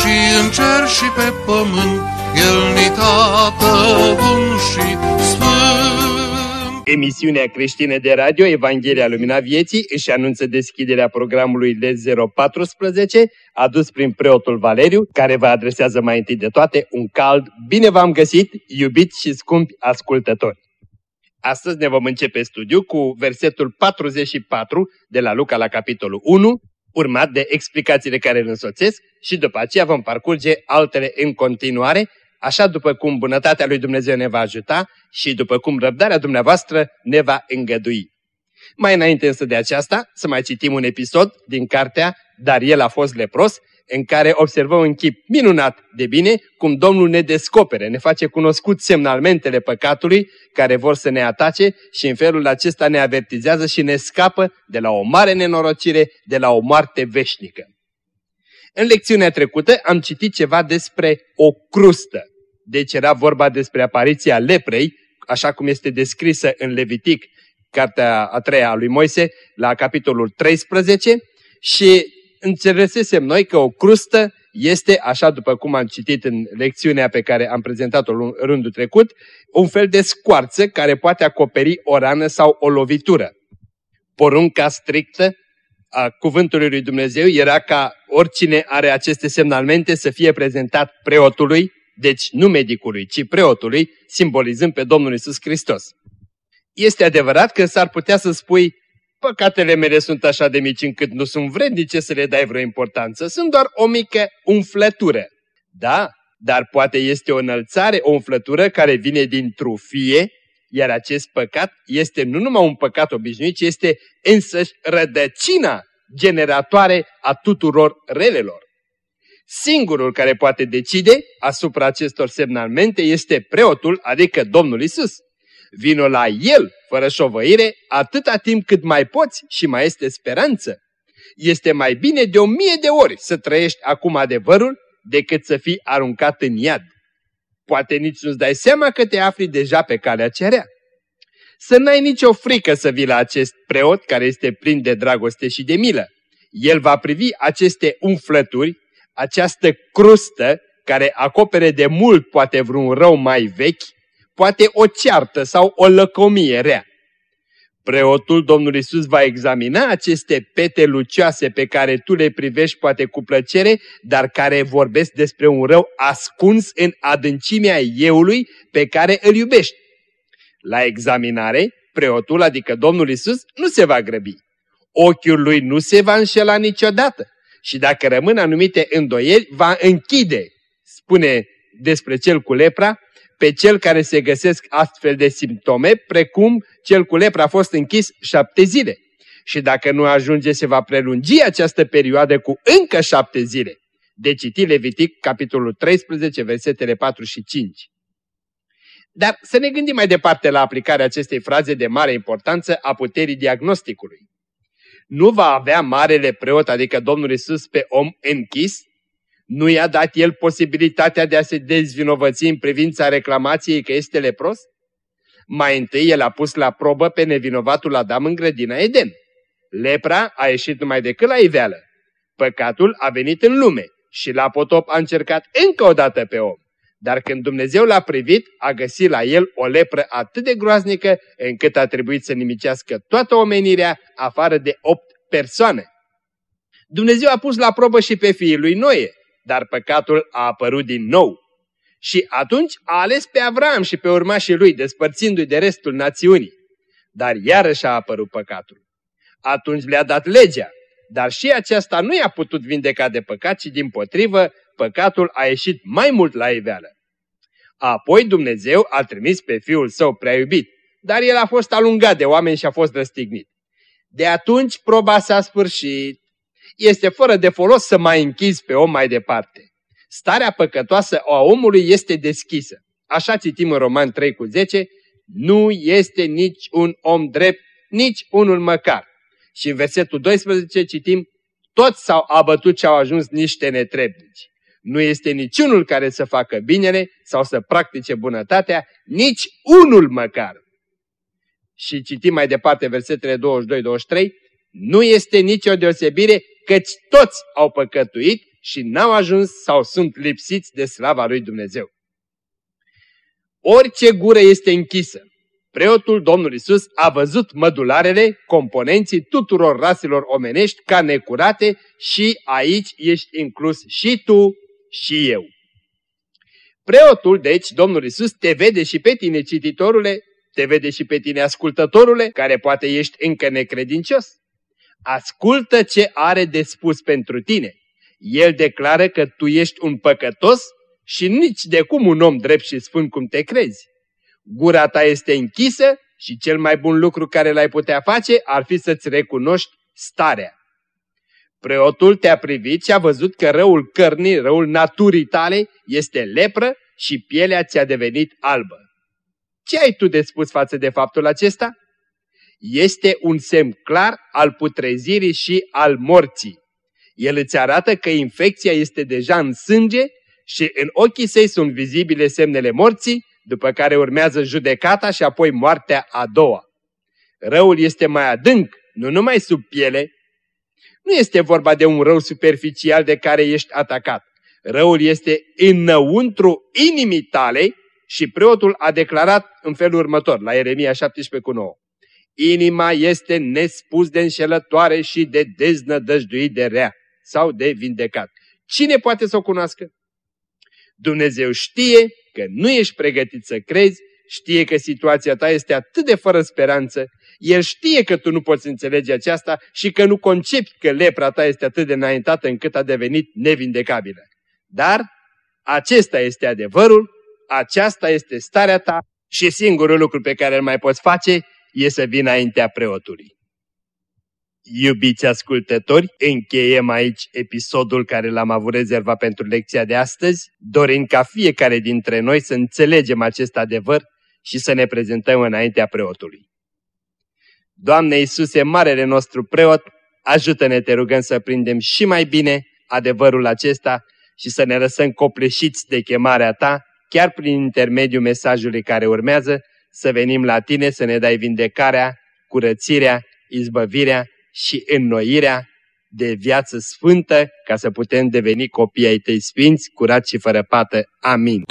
și în cer și pe pământ, El ni tată bun și sfânt. Emisiunea creștină de radio Evanghelia Lumina Vieții își anunță deschiderea programului L014, adus prin preotul Valeriu, care vă adresează mai întâi de toate un cald Bine v-am găsit, iubiți și scumpi ascultători! Astăzi ne vom începe studiu cu versetul 44 de la Luca la capitolul 1, urmat de explicațiile care îl însoțesc și după aceea vom parcurge altele în continuare, așa după cum bunătatea lui Dumnezeu ne va ajuta și după cum răbdarea dumneavoastră ne va îngădui. Mai înainte însă de aceasta, să mai citim un episod din cartea Dar el a fost lepros, în care observăm un chip minunat de bine cum Domnul ne descopere, ne face cunoscut semnalmentele păcatului care vor să ne atace și în felul acesta ne avertizează și ne scapă de la o mare nenorocire, de la o moarte veșnică. În lecțiunea trecută am citit ceva despre o crustă. Deci era vorba despre apariția leprei, așa cum este descrisă în Levitic, cartea a treia a lui Moise, la capitolul 13, și înțelesesem noi că o crustă este, așa după cum am citit în lecțiunea pe care am prezentat-o rândul trecut, un fel de scoarță care poate acoperi o rană sau o lovitură. Porunca strictă a cuvântului lui Dumnezeu era ca oricine are aceste semnalmente să fie prezentat preotului, deci nu medicului, ci preotului, simbolizând pe Domnul Isus Hristos. Este adevărat că s-ar putea să spui, păcatele mele sunt așa de mici încât nu sunt vrednice să le dai vreo importanță, sunt doar o mică umflătură. Da, dar poate este o înălțare, o umflătură care vine din trufie, iar acest păcat este nu numai un păcat obișnuit, ci este însăși rădăcina generatoare a tuturor relelor. Singurul care poate decide asupra acestor semnalmente este preotul, adică Domnul Isus. Vino la El, fără șovăire, atâta timp cât mai poți și mai este speranță. Este mai bine de o mie de ori să trăiești acum adevărul decât să fii aruncat în iad. Poate nici nu-ți dai seama că te afli deja pe calea cerea. Să n-ai nicio frică să vii la acest preot care este plin de dragoste și de milă. El va privi aceste umflături, această crustă care acopere de mult poate vreun rău mai vechi, poate o ceartă sau o lăcomie rea. Preotul Domnul Isus va examina aceste pete lucioase pe care tu le privești poate cu plăcere, dar care vorbesc despre un rău ascuns în adâncimea euului pe care îl iubești. La examinare, preotul, adică Domnul Isus, nu se va grăbi. Ochiul lui nu se va înșela niciodată și dacă rămân anumite îndoieli, va închide, spune despre cel cu lepra, pe cel care se găsesc astfel de simptome, precum cel cu lepra a fost închis șapte zile. Și dacă nu ajunge, se va prelungi această perioadă cu încă șapte zile. De citit Levitic, capitolul 13, versetele 4 și 5. Dar să ne gândim mai departe la aplicarea acestei fraze de mare importanță a puterii diagnosticului. Nu va avea marele preot, adică Domnul Isus, pe om închis? Nu i-a dat el posibilitatea de a se dezvinovăți în privința reclamației că este lepros? Mai întâi el a pus la probă pe nevinovatul Adam în grădina Eden. Lepra a ieșit numai decât la iveală. Păcatul a venit în lume și la potop a încercat încă o dată pe om. Dar când Dumnezeu l-a privit, a găsit la el o lepră atât de groaznică încât a trebuit să nimicească toată omenirea afară de opt persoane. Dumnezeu a pus la probă și pe fiii lui Noe, dar păcatul a apărut din nou. Și atunci a ales pe Avram și pe urmașii lui, despărțindu-i de restul națiunii. Dar iarăși a apărut păcatul. Atunci le-a dat legea, dar și aceasta nu i-a putut vindeca de păcat, ci din potrivă păcatul a ieșit mai mult la iveală. Apoi Dumnezeu a trimis pe Fiul Său prea iubit, dar el a fost alungat de oameni și a fost răstignit. De atunci proba s-a sfârșit. Este fără de folos să mai închizi pe om mai departe. Starea păcătoasă a omului este deschisă. Așa citim în Roman 3 cu 10, nu este nici un om drept, nici unul măcar. Și în versetul 12 citim, toți s-au abătut și au ajuns niște netrebnici. Nu este niciunul care să facă binele sau să practice bunătatea, nici unul măcar. Și citim mai departe versetele 22-23, nu este nicio deosebire căci toți au păcătuit și n-au ajuns sau sunt lipsiți de slava lui Dumnezeu. Orice gură este închisă. Preotul Domnul Isus a văzut mădularele, componenții tuturor raselor omenești ca necurate și aici ești inclus și tu și eu. Preotul, deci, Domnul Isus, te vede și pe tine, cititorule, te vede și pe tine, ascultătorule, care poate ești încă necredincios. Ascultă ce are de spus pentru tine. El declară că tu ești un păcătos și nici de cum un om drept și sfânt cum te crezi. Gura ta este închisă și cel mai bun lucru care l-ai putea face ar fi să-ți recunoști starea. Preotul te-a privit și a văzut că răul cărnii, răul naturii tale este lepră și pielea ți-a devenit albă. Ce ai tu de spus față de faptul acesta? Este un semn clar al putrezirii și al morții. El îți arată că infecția este deja în sânge și în ochii săi sunt vizibile semnele morții, după care urmează judecata și apoi moartea a doua. Răul este mai adânc, nu numai sub piele. Nu este vorba de un rău superficial de care ești atacat. Răul este înăuntru inimii tale și preotul a declarat în felul următor, la Ieremia 17 cu 9. Inima este nespus de înșelătoare și de deznădăjduit de rea sau de vindecat. Cine poate să o cunoască? Dumnezeu știe că nu ești pregătit să crezi, știe că situația ta este atât de fără speranță, El știe că tu nu poți înțelege aceasta și că nu concepi că lepra ta este atât de înaintată încât a devenit nevindecabilă. Dar acesta este adevărul, aceasta este starea ta și singurul lucru pe care îl mai poți face e să vii înaintea preotului. Iubiți ascultători, încheiem aici episodul care l-am avut rezervat pentru lecția de astăzi, dorind ca fiecare dintre noi să înțelegem acest adevăr și să ne prezentăm înaintea preotului. Doamne Iisuse, marele nostru preot, ajută-ne, te rugăm să prindem și mai bine adevărul acesta și să ne lăsăm copleșiți de chemarea Ta, chiar prin intermediul mesajului care urmează, să venim la Tine să ne dai vindecarea, curățirea, izbăvirea și înnoirea de viață sfântă ca să putem deveni copii ai Tăi sfinți, curați și fără pată. Amin.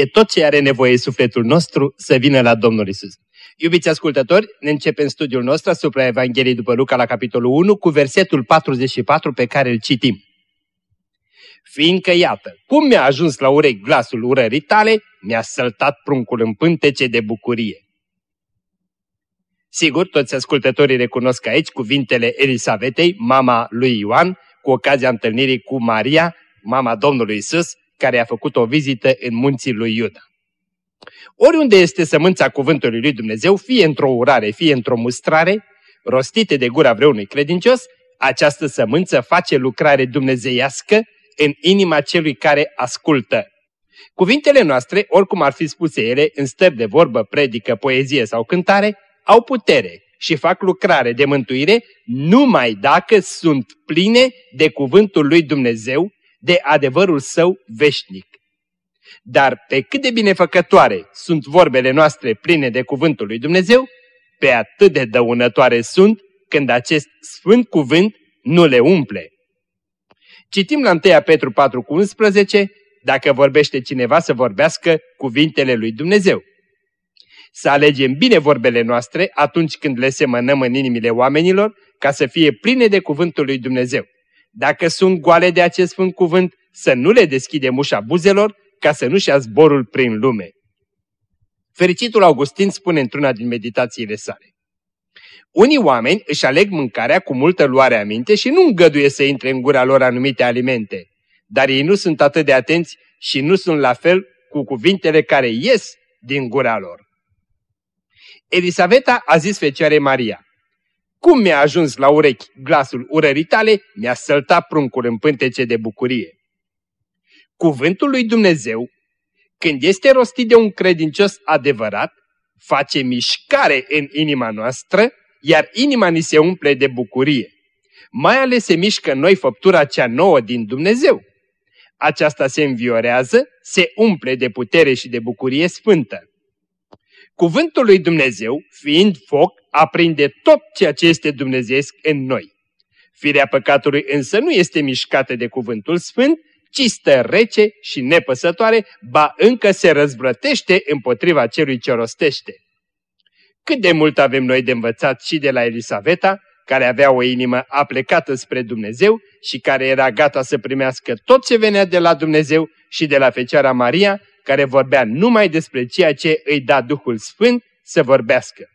E tot ce are nevoie sufletul nostru să vină la Domnul Isus. Iubiți ascultători, ne începem studiul nostru asupra Evangheliei după Luca la capitolul 1 cu versetul 44 pe care îl citim. Fiindcă iată, cum mi-a ajuns la urechi glasul urării tale, mi-a săltat pruncul în pântece de bucurie. Sigur, toți ascultătorii recunosc aici cuvintele Elisavetei, mama lui Ioan, cu ocazia întâlnirii cu Maria, mama Domnului Isus, care a făcut o vizită în munții lui Iuda. Oriunde este sămânța cuvântului lui Dumnezeu, fie într-o urare, fie într-o mustrare, rostite de gura vreunui credincios, această sămânță face lucrare dumnezeiască în inima celui care ascultă. Cuvintele noastre, oricum ar fi spuse ele, în stări de vorbă, predică, poezie sau cântare, au putere și fac lucrare de mântuire numai dacă sunt pline de cuvântul lui Dumnezeu, de adevărul său veșnic. Dar pe cât de binefăcătoare sunt vorbele noastre pline de cuvântul lui Dumnezeu, pe atât de dăunătoare sunt când acest sfânt cuvânt nu le umple. Citim la 1 Petru 4 cu 11, dacă vorbește cineva să vorbească cuvintele lui Dumnezeu. Să alegem bine vorbele noastre atunci când le semănăm în inimile oamenilor, ca să fie pline de cuvântul lui Dumnezeu. Dacă sunt goale de acest sfânt cuvânt, să nu le deschidem ușa buzelor, ca să nu-și ia zborul prin lume. Fericitul Augustin spune într-una din meditațiile sale. Unii oameni își aleg mâncarea cu multă luare aminte și nu îngăduie să intre în gura lor anumite alimente, dar ei nu sunt atât de atenți și nu sunt la fel cu cuvintele care ies din gura lor. Elisaveta a zis Fecioare Maria, Cum mi-a ajuns la urechi glasul urării tale, mi-a săltat pruncul în pântece de bucurie. Cuvântul lui Dumnezeu, când este rostit de un credincios adevărat, face mișcare în inima noastră, iar inima ni se umple de bucurie. Mai ales se mișcă în noi făptura cea nouă din Dumnezeu. Aceasta se înviorează, se umple de putere și de bucurie sfântă. Cuvântul lui Dumnezeu, fiind foc, aprinde tot ceea ce este dumnezeesc în noi. Firea păcatului însă nu este mișcată de cuvântul sfânt, ci stă rece și nepăsătoare, ba încă se răzvrătește împotriva celui ce rostește. Cât de mult avem noi de învățat și de la Elisaveta, care avea o inimă aplecată spre Dumnezeu și care era gata să primească tot ce venea de la Dumnezeu și de la Fecioara Maria, care vorbea numai despre ceea ce îi da Duhul Sfânt să vorbească.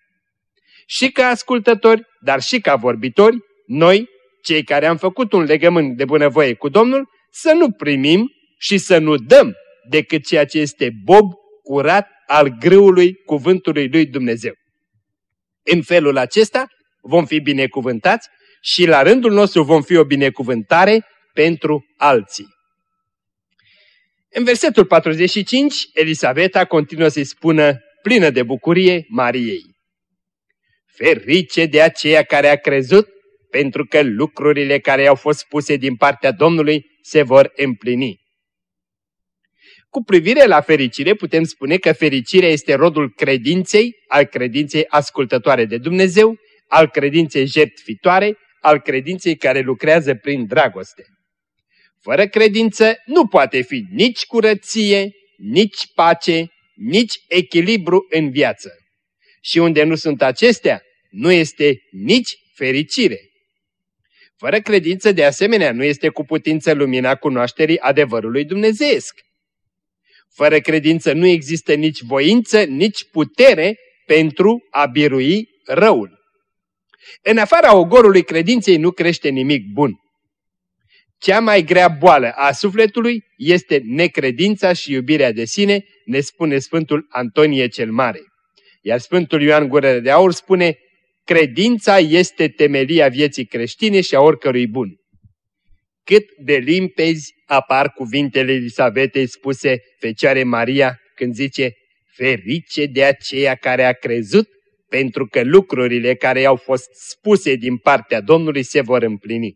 Și ca ascultători, dar și ca vorbitori, noi, cei care am făcut un legământ de bunăvoie cu Domnul, să nu primim și să nu dăm decât ceea ce este bob, curat, al grâului cuvântului lui Dumnezeu. În felul acesta vom fi binecuvântați și la rândul nostru vom fi o binecuvântare pentru alții. În versetul 45, Elisabeta continuă să-i spună, plină de bucurie, Mariei. Ferice de aceea care a crezut, pentru că lucrurile care au fost spuse din partea Domnului se vor împlini. Cu privire la fericire, putem spune că fericirea este rodul credinței, al credinței ascultătoare de Dumnezeu, al credinței jertfitoare, al credinței care lucrează prin dragoste. Fără credință nu poate fi nici curăție, nici pace, nici echilibru în viață. Și unde nu sunt acestea, nu este nici fericire. Fără credință, de asemenea, nu este cu putință lumina cunoașterii adevărului dumnezeesc. Fără credință nu există nici voință, nici putere pentru a birui răul. În afara ogorului credinței nu crește nimic bun. Cea mai grea boală a sufletului este necredința și iubirea de sine, ne spune Sfântul Antonie cel Mare. Iar Sfântul Ioan Gură de Aur spune, credința este temelia vieții creștine și a oricărui bun. Cât de limpezi apar cuvintele Elisabetei spuse Fecioare Maria când zice, ferice de aceea care a crezut, pentru că lucrurile care au fost spuse din partea Domnului se vor împlini.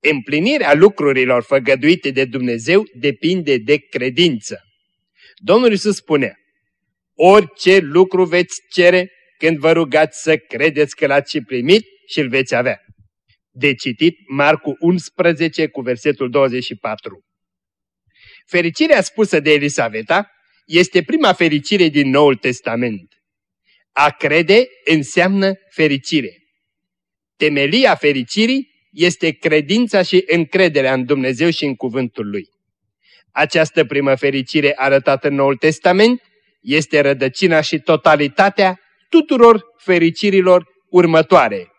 Împlinirea lucrurilor făgăduite de Dumnezeu depinde de credință. Domnul Iisus spune, orice lucru veți cere când vă rugați să credeți că l-ați primit și îl veți avea. De citit Marcu 11 cu versetul 24. Fericirea spusă de Elisaveta este prima fericire din Noul Testament. A crede înseamnă fericire. Temelia fericirii este credința și încrederea în Dumnezeu și în cuvântul Lui. Această primă fericire arătată în Noul Testament este rădăcina și totalitatea tuturor fericirilor următoare.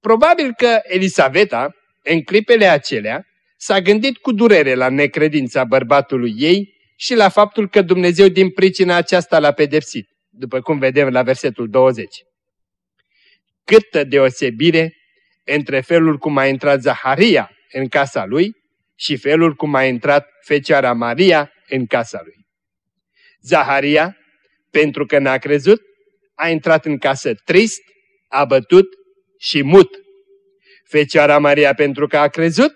Probabil că Elisaveta, în clipele acelea, s-a gândit cu durere la necredința bărbatului ei și la faptul că Dumnezeu din pricina aceasta l-a pedepsit, după cum vedem la versetul 20. Câtă deosebire între felul cum a intrat Zaharia în casa lui și felul cum a intrat Fecioara Maria în casa lui. Zaharia, pentru că n-a crezut, a intrat în casă trist, abătut și mut. Fecioara Maria, pentru că a crezut,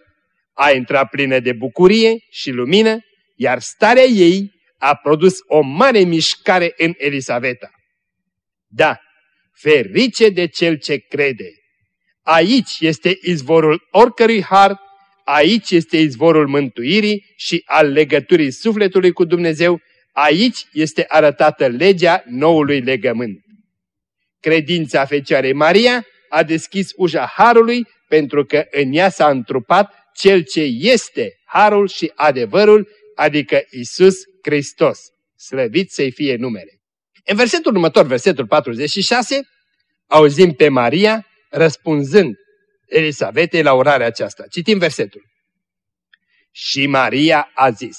a intrat plină de bucurie și lumină, iar starea ei a produs o mare mișcare în Elisaveta. Da, ferice de cel ce crede. Aici este izvorul oricărui har, aici este izvorul mântuirii și al legăturii sufletului cu Dumnezeu, aici este arătată legea noului legământ. Credința Fecioarei Maria a deschis ușa Harului pentru că în ea s-a întrupat cel ce este Harul și adevărul, adică Isus Hristos. Slăvit să-i fie numele. În versetul următor, versetul 46, auzim pe Maria răspunzând Elisabetei la orarea aceasta. Citim versetul. Și Maria a zis,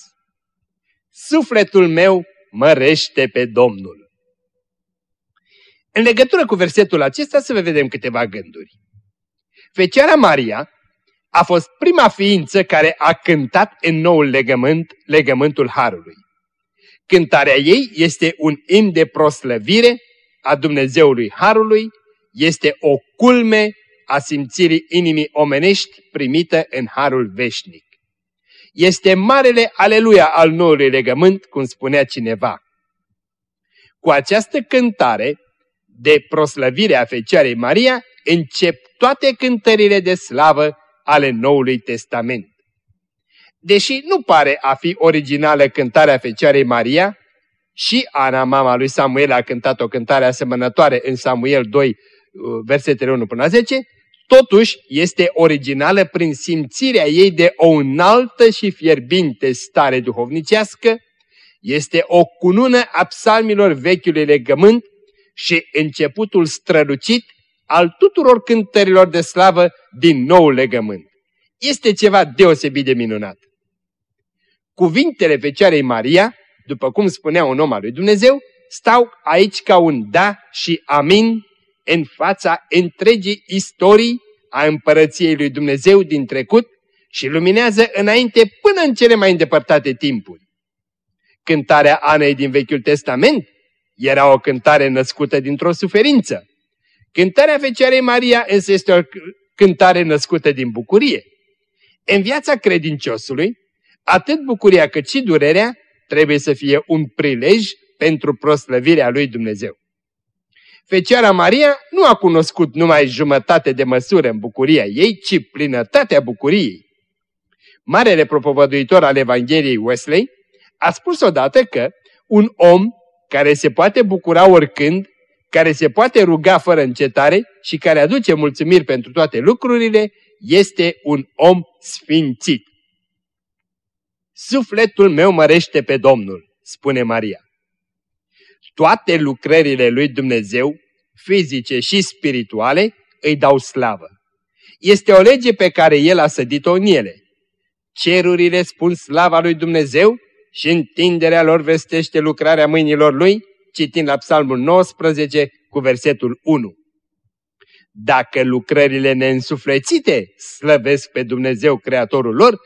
Sufletul meu mărește pe Domnul. În legătură cu versetul acesta să vedem câteva gânduri. Fecioara Maria a fost prima ființă care a cântat în noul legământ, legământul Harului. Cântarea ei este un imn de proslăvire a Dumnezeului Harului, este o culme a simțirii inimii omenești primită în Harul veșnic. Este marele aleluia al noului legământ, cum spunea cineva. Cu această cântare de proslăvire a Fecioarei Maria încep toate cântările de slavă ale Noului Testament. Deși nu pare a fi originală cântarea Fecioarei Maria, și Ana, mama lui Samuel, a cântat o cântare asemănătoare în Samuel 2, uh, versetele 1 până la 10, totuși este originală prin simțirea ei de o înaltă și fierbinte stare duhovnicească, este o cunună a psalmilor vechiului legământ și începutul strălucit al tuturor cântărilor de slavă din nou legământ. Este ceva deosebit de minunat. Cuvintele Fecioarei Maria, după cum spunea un om al lui Dumnezeu, stau aici ca un da și amin în fața întregii istorii a împărăției lui Dumnezeu din trecut și luminează înainte până în cele mai îndepărtate timpuri. Cântarea Anei din Vechiul Testament era o cântare născută dintr-o suferință. Cântarea Fecioarei Maria însă este o cântare născută din bucurie. În viața credinciosului, atât bucuria cât și durerea trebuie să fie un prilej pentru proslăvirea lui Dumnezeu. Fecioara Maria nu a cunoscut numai jumătate de măsură în bucuria ei, ci plinătatea bucuriei. Marele propovăduitor al Evangheliei Wesley a spus odată că un om care se poate bucura oricând, care se poate ruga fără încetare și care aduce mulțumiri pentru toate lucrurile, este un om sfințit. Sufletul meu mărește pe Domnul, spune Maria. Toate lucrările lui Dumnezeu, fizice și spirituale, îi dau slavă. Este o lege pe care El a sădit-o în ele. Cerurile spun slava lui Dumnezeu și întinderea lor vestește lucrarea mâinilor lui, citind la Psalmul 19 cu versetul 1. Dacă lucrările neînsuflețite slăvesc pe Dumnezeu Creatorul lor,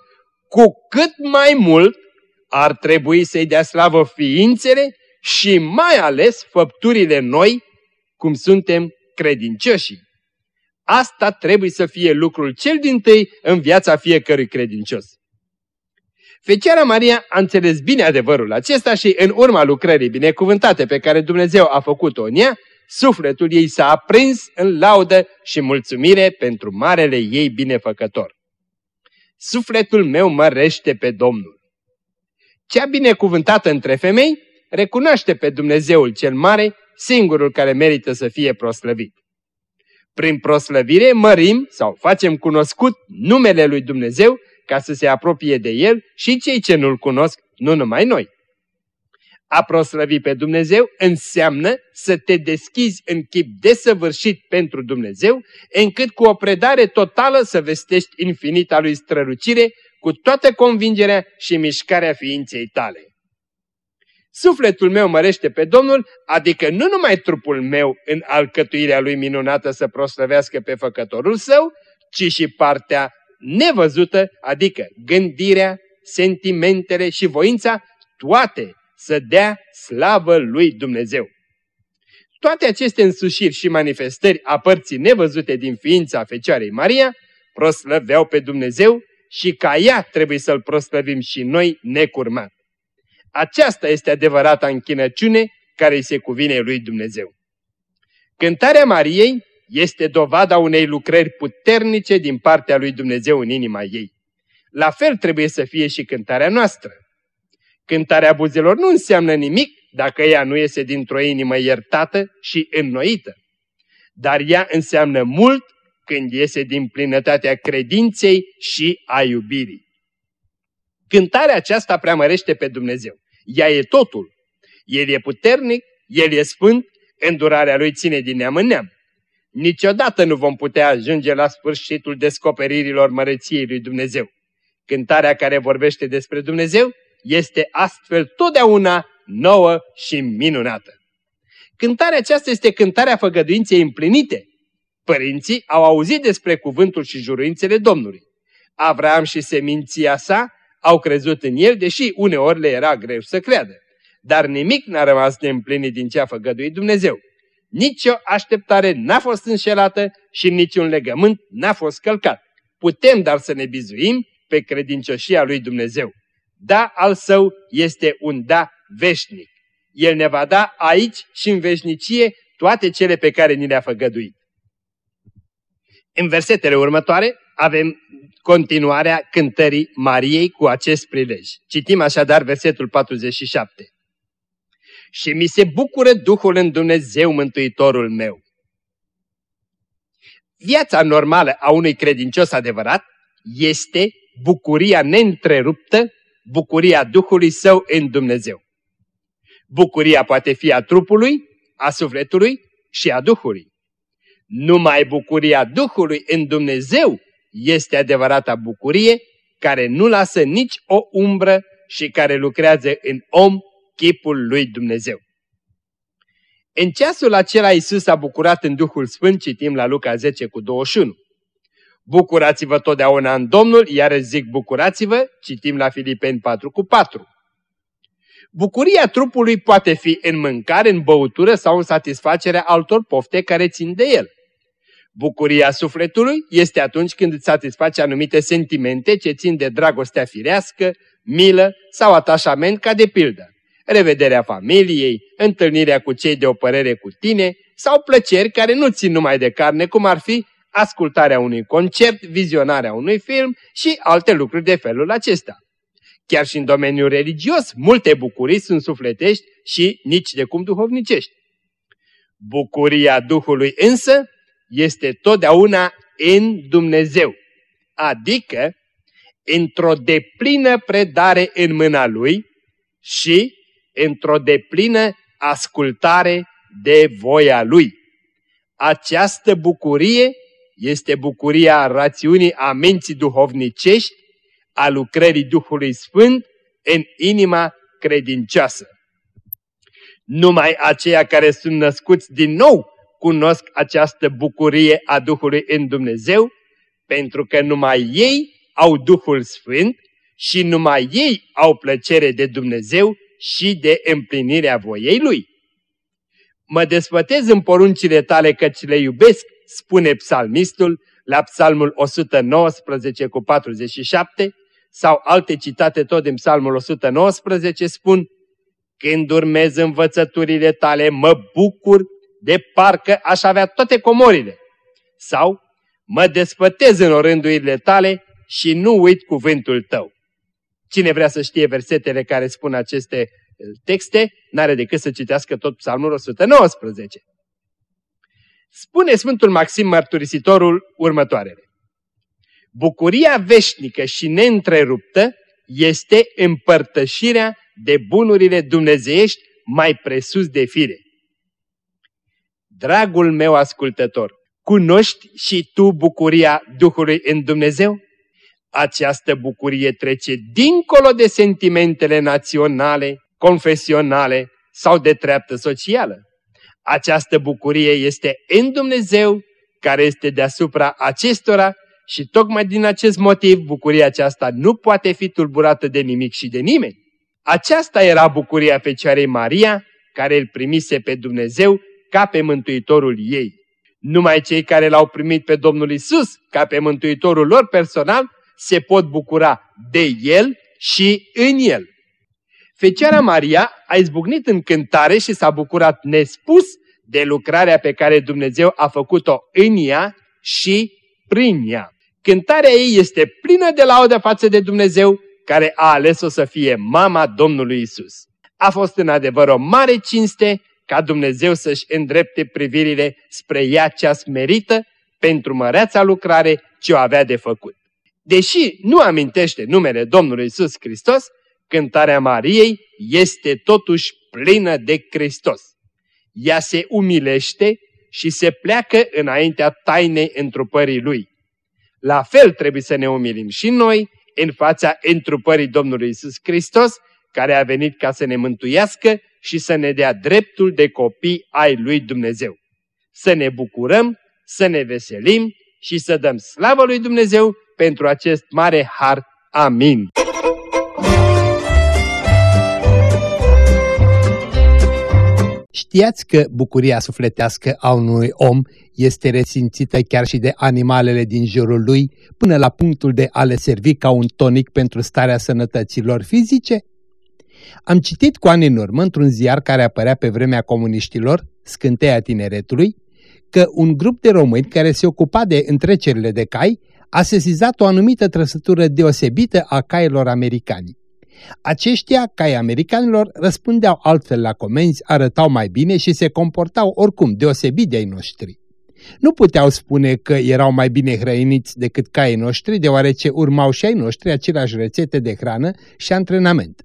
cu cât mai mult ar trebui să-i dea slavă ființele și mai ales făpturile noi, cum suntem credincioși. Asta trebuie să fie lucrul cel din tâi în viața fiecărui credincios. Fecioara Maria a înțeles bine adevărul acesta și în urma lucrării binecuvântate pe care Dumnezeu a făcut-o în ea, sufletul ei s-a aprins în laudă și mulțumire pentru marele ei binefăcător. Sufletul meu mărește pe Domnul. Cea binecuvântată între femei recunoaște pe Dumnezeul cel mare, singurul care merită să fie proslăvit. Prin proslăvire mărim sau facem cunoscut numele lui Dumnezeu ca să se apropie de El și cei ce nu-L cunosc, nu numai noi. A proslăvi pe Dumnezeu înseamnă să te deschizi în chip desăvârșit pentru Dumnezeu, încât cu o predare totală să vestești infinita lui strălucire cu toată convingerea și mișcarea ființei tale. Sufletul meu mărește pe Domnul, adică nu numai trupul meu în alcătuirea lui minunată să proslăvească pe făcătorul său, ci și partea nevăzută, adică gândirea, sentimentele și voința, toate să dea slavă lui Dumnezeu. Toate aceste însușiri și manifestări a părții nevăzute din ființa Fecioarei Maria proslăveau pe Dumnezeu și ca ea trebuie să-L proslăvim și noi necurmat. Aceasta este adevărata închinăciune care îi se cuvine lui Dumnezeu. Cântarea Mariei este dovada unei lucrări puternice din partea lui Dumnezeu în inima ei. La fel trebuie să fie și cântarea noastră. Cântarea buzelor nu înseamnă nimic dacă ea nu iese dintr-o inimă iertată și înnoită. Dar ea înseamnă mult când iese din plinătatea credinței și a iubirii. Cântarea aceasta preamărește pe Dumnezeu. Ea e totul. El e puternic, El e sfânt, îndurarea Lui ține din neam în neam. Niciodată nu vom putea ajunge la sfârșitul descoperirilor măreției lui Dumnezeu. Cântarea care vorbește despre Dumnezeu este astfel totdeauna nouă și minunată. Cântarea aceasta este cântarea făgăduinței împlinite. Părinții au auzit despre cuvântul și juruințele Domnului. Avram și seminția sa au crezut în el, deși uneori le era greu să creadă. Dar nimic n-a rămas neîmplinit din ce a făgăduit Dumnezeu. Nici o așteptare n-a fost înșelată și niciun legământ n-a fost călcat. Putem dar să ne bizuim pe credincioșia lui Dumnezeu. Da al său este un da veșnic. El ne va da aici și în veșnicie toate cele pe care ni le-a făgăduit. În versetele următoare avem continuarea cântării Mariei cu acest prilej. Citim așadar versetul 47. Și mi se bucură Duhul în Dumnezeu Mântuitorul meu. Viața normală a unui credincios adevărat este bucuria neîntreruptă, bucuria Duhului Său în Dumnezeu. Bucuria poate fi a trupului, a sufletului și a Duhului. Numai bucuria Duhului în Dumnezeu este adevărata bucurie care nu lasă nici o umbră și care lucrează în om chipul lui Dumnezeu. În ceasul acela Iisus a bucurat în Duhul Sfânt, citim la Luca 10 cu 21. Bucurați-vă totdeauna în Domnul, iar zic bucurați-vă, citim la Filipeni 4 cu 4. Bucuria trupului poate fi în mâncare, în băutură sau în satisfacerea altor pofte care țin de el. Bucuria sufletului este atunci când îți satisface anumite sentimente ce țin de dragostea firească, milă sau atașament ca de pildă. Revederea familiei, întâlnirea cu cei de o părere cu tine sau plăceri care nu țin numai de carne, cum ar fi ascultarea unui concert, vizionarea unui film și alte lucruri de felul acesta. Chiar și în domeniul religios, multe bucurii sunt sufletești și nici de cum duhovnicești. Bucuria Duhului însă este totdeauna în Dumnezeu, adică într-o deplină predare în mâna Lui și într-o deplină ascultare de voia Lui. Această bucurie este bucuria rațiunii a menții duhovnicești, a lucrării Duhului Sfânt în inima credincioasă. Numai aceia care sunt născuți din nou cunosc această bucurie a Duhului în Dumnezeu, pentru că numai ei au Duhul Sfânt și numai ei au plăcere de Dumnezeu și de împlinirea voiei Lui. Mă desfătez în poruncile tale căci le iubesc, spune psalmistul la psalmul 119 cu 47, sau alte citate tot din psalmul 119 spun, Când urmez învățăturile tale, mă bucur de parcă aș avea toate comorile. Sau, mă desfătez în orândurile tale și nu uit cuvântul tău. Cine vrea să știe versetele care spun aceste eh, texte, n-are decât să citească tot psalmul 119. Spune Sfântul Maxim Mărturisitorul următoarele. Bucuria veșnică și neîntreruptă este împărtășirea de bunurile dumnezeiești mai presus de fire. Dragul meu ascultător, cunoști și tu bucuria Duhului în Dumnezeu? Această bucurie trece dincolo de sentimentele naționale, confesionale sau de treaptă socială. Această bucurie este în Dumnezeu, care este deasupra acestora și tocmai din acest motiv bucuria aceasta nu poate fi tulburată de nimic și de nimeni. Aceasta era bucuria Fecioarei Maria, care îl primise pe Dumnezeu ca pe Mântuitorul ei. Numai cei care l-au primit pe Domnul Isus ca pe Mântuitorul lor personal se pot bucura de El și în El. Fecioara Maria a izbucnit în cântare și s-a bucurat nespus de lucrarea pe care Dumnezeu a făcut-o în ea și prin ea. Cântarea ei este plină de laudă față de Dumnezeu, care a ales-o să fie mama Domnului Isus. A fost în adevăr o mare cinste ca Dumnezeu să-și îndrepte privirile spre ea cea smerită pentru măreața lucrare ce o avea de făcut. Deși nu amintește numele Domnului Isus Hristos, cântarea Mariei este totuși plină de Hristos. Ea se umilește și se pleacă înaintea tainei întrupării Lui. La fel trebuie să ne umilim și noi în fața întrupării Domnului Isus Hristos, care a venit ca să ne mântuiască și să ne dea dreptul de copii ai lui Dumnezeu. Să ne bucurăm, să ne veselim și să dăm slavă lui Dumnezeu pentru acest mare har. Amin. Știați că bucuria sufletească a unui om este resimțită chiar și de animalele din jurul lui, până la punctul de a le servi ca un tonic pentru starea sănătăților fizice? Am citit cu ani în urmă într-un ziar care apărea pe vremea comuniștilor, Scânteia Tineretului, că un grup de români care se ocupa de întrecerile de cai a sesizat o anumită trăsătură deosebită a cailor americani. Aceștia, cai americanilor, răspundeau altfel la comenzi, arătau mai bine și se comportau oricum deosebit de ai noștri. Nu puteau spune că erau mai bine hrăiniți decât caii noștri, deoarece urmau și ai noștri aceleași rețete de hrană și antrenament.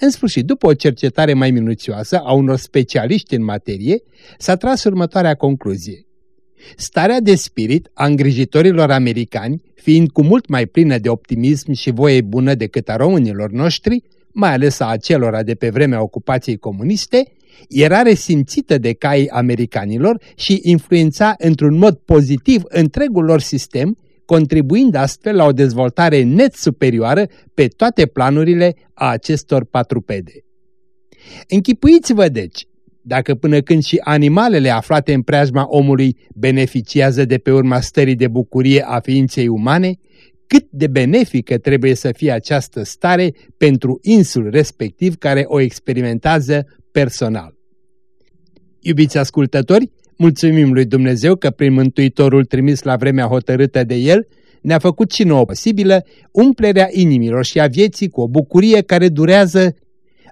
În sfârșit, după o cercetare mai minuțioasă a unor specialiști în materie, s-a tras următoarea concluzie. Starea de spirit a îngrijitorilor americani, fiind cu mult mai plină de optimism și voie bună decât a românilor noștri, mai ales a acelora de pe vremea ocupației comuniste, era resimțită de caii americanilor și influența într-un mod pozitiv întregul lor sistem, contribuind astfel la o dezvoltare net superioară pe toate planurile a acestor patrupede. Închipuiți-vă deci dacă până când și animalele aflate în preajma omului beneficiază de pe urma stării de bucurie a ființei umane, cât de benefică trebuie să fie această stare pentru insul respectiv care o experimentează personal. Iubiți ascultători, mulțumim lui Dumnezeu că prin Mântuitorul trimis la vremea hotărâtă de El, ne-a făcut și nouă posibilă umplerea inimilor și a vieții cu o bucurie care durează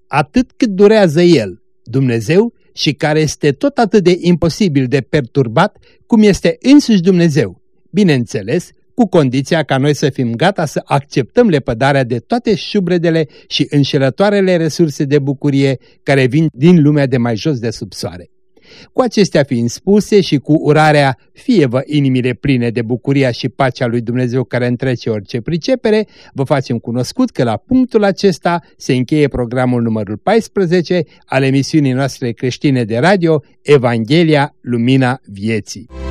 atât cât durează El, Dumnezeu, și care este tot atât de imposibil de perturbat cum este însuși Dumnezeu. Bineînțeles, cu condiția ca noi să fim gata să acceptăm lepădarea de toate șubredele și înșelătoarele resurse de bucurie care vin din lumea de mai jos de sub soare. Cu acestea fiind spuse și cu urarea, fie-vă inimile pline de bucuria și pacea lui Dumnezeu care întrece orice pricepere, vă facem cunoscut că la punctul acesta se încheie programul numărul 14 al emisiunii noastre creștine de radio Evanghelia Lumina Vieții.